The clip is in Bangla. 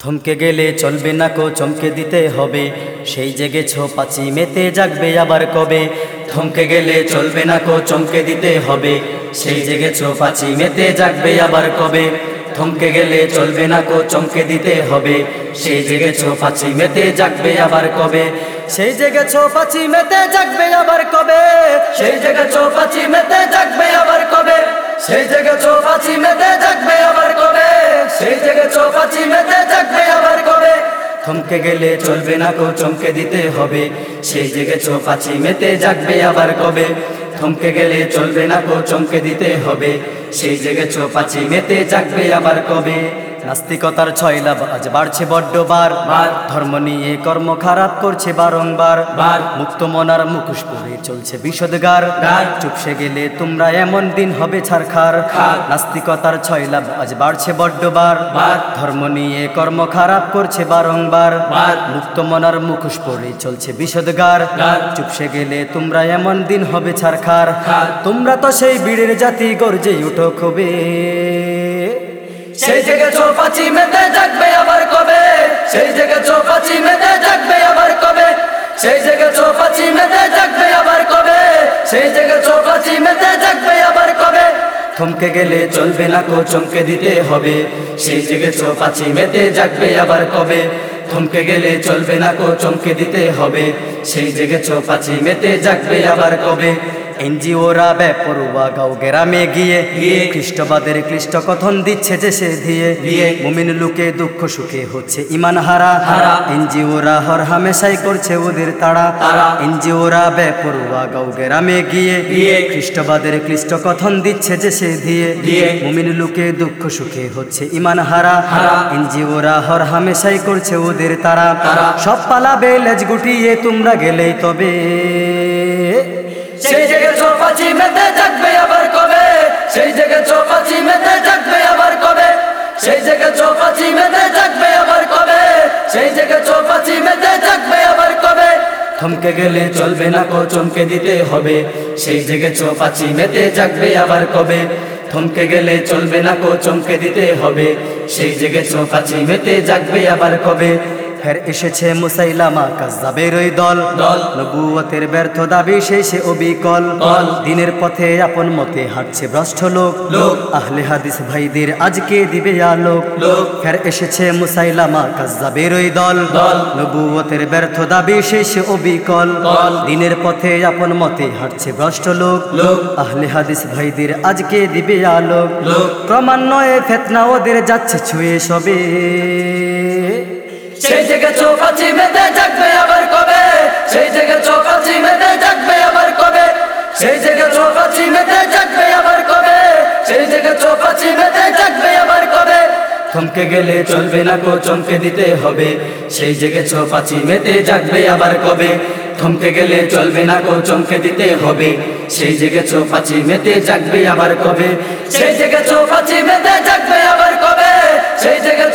থমকে গেলে চলবে না কো, চমকে দিতে হবে। সেই জেগেছ পাচি মেতে, জাগবে আবার কবে? থমকে গেলে চলবে না কো, চমকে দিতে হবে। সেই জেগেছ পাচি মেতে, জাগবে আবার কবে? থমকে গেলে চলবে না কো, চমকে দিতে হবে। সেই জেগেছ পাচি মেতে, জাগবে আবার কবে? সেই জেগেছ পাচি মেতে, জাগবে আবার কবে? সেই জেগেছ পাচি মেতে, জাগবে আবার কবে? সেই জেগেছ পাচি মেতে, জাগবে আবার কবে? সেই জেগেছ পাচি মেতে থমকে গেলে চলবে না কো চমকে দিতে হবে। সেই জেগেছ পাচি মেতে, জাগবে আবার কবে? থমকে গেলে চলবে না কো চমকে দিতে হবে। সেই জেগেছ পাচি মেতে, জাগবে আবার কবে? নাস্তিকতার ছয় লাভ আজ বাড়ছে বড্ড বার। বার। ধর্ম নিয়ে কর্ম খারাপ করছে বারংবার। বার। মুক্ত মনার মুখোশ পরে চলছে বিষদগার। গার চুপসে গেলে তোমরা এমন দিন হবে ছারখার। নাস্তিকতার ছয় লাভ আজ বাড়ছে বড্ড বার। বার। ধর্ম নিয়ে কর্ম খারাপ করছে বারংবার। বার। মুক্ত মনার মুখোশ পরে চলছে বিষদগার। গার চুপসে গেলে তোমরা এমন দিন হবে ছারখার। তোমরা তো সেই বীরের জাতি গর্জে উঠো খুবে সেই জেগে চৌপাচি মেতে জাগবে আবার কবে? সেই জেগে চৌপাচি মেতে জাগবে আবার কবে? সেই জেগে চৌপাচি মেতে জাগবে আবার কবে? সেই জেগে চৌপাচি মেতে জাগবে আবার কবে? থমকে গেলে চলবে না কো, চমকে দিতে হবে। সেই জেগে চৌপাচি মেতে জাগবে আবার কবে? থমকে গেলে চলবে না কো, চমকে দিতে হবে। সেই জেগে চৌপাচি মেতে জাগবে আবার কবে? এনজিওরা বেপরুয়া গাও গেরামে গিয়ে খ্রিস্টবাদের ক্লিষ্ট কথন দিচ্ছে যে সে দিয়ে দিয়ে মুমিন লোকে দুঃখ সুখে হচ্ছে ইমান হারা। এনজিওরা হর হামেশাই করছে ওদের তারা এনজিওরা বেপরুয়া গাও গেরামে গিয়ে খ্রিস্টবাদের ক্লিষ্ট কথন দিচ্ছে যে সে দিয়ে দিয়ে মুমিন লোকে দুঃখ সুখে হচ্ছে ইমান হারা। এনজিওরা হর হামেশাই করছে ওদের তারা তারা সব পালাবে লেজ গুটিয়ে তোমরা গেলেই তবে। সেই জেগে চৌপাচি মেতে জাগবে আবার কবে? সেই জেগে চৌপাচি মেতে জাগবে আবার কবে? সেই জেগে চৌপাচি মেতে জাগবে আবার কবে? সেই জেগে চৌপাচি মেতে জাগবে আবার কবে? থমকে গেলে চলবে না কো, চমকে দিতে হবে। সেই জেগে চৌপাচি মেতে জাগবে আবার কবে? থমকে গেলে চলবে না কো, চমকে দিতে হবে। সেই জেগে চৌপাচি মেতে জাগবে আবার কবে? ফের এসেছে মুসাইলামা কাজাবের ওই দল। নবুয়তের ব্যর্থ দাবি শেষে অবিকল। কল। দিনের পথে আপন মতে হাঁটছে ভ্রষ্ট লোক। আহলে হাদিস ভাইদের আজকে দিবে আলোক। ফের এসেছে মুসাইলামা কাজাবের ওই দল। নবুয়তের ব্যর্থ দাবি শেষে অবিকল। কল। দিনের পথে আপন মতে হাঁটছে ভ্রষ্ট লোক। লোক। আহলে হাদিস ভাইদের আজকে দিবে আলোক। ক্রমান্বয়ে ফেতনা ওদের যাচ্ছে ছুঁয়ে সবে। সেই জেগে চৌপাচি মেতে জাগবে আবার কবে? সেই জেগে চৌপাচি মেতে জাগবে আবার কবে? সেই জেগে চৌপাচি মেতে জাগবে আবার কবে? সেই জেগে চৌপাচি মেতে জাগবে আবার কবে? থমকে গেলে চলবে না কো চমকে দিতে হবে। সেই জেগে চৌপাচি মেতে জাগবে আবার কবে? থমকে গেলে চলবে না কো চমকে দিতে হবে। সেই জেগে চৌপাচি মেতে জাগবে আবার কবে? সেই জেগে চৌপাচি মেতে জাগবে আবার কবে? সেই জেগে